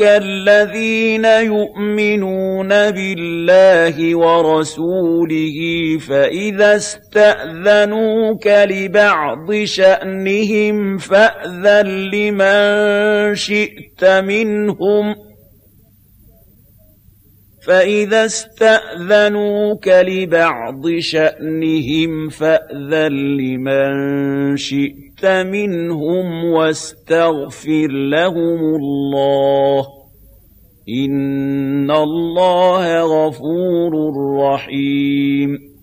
الذين يؤمنون بالله ورسوله فإذا استأذنوك لبعض شأنهم فأذن لمن شئت منهم ۖ فإذا استأذنوك لبعض شأنهم فأذن لمن شئت منهم واستغفر لهم الله إن الله غفور رحيم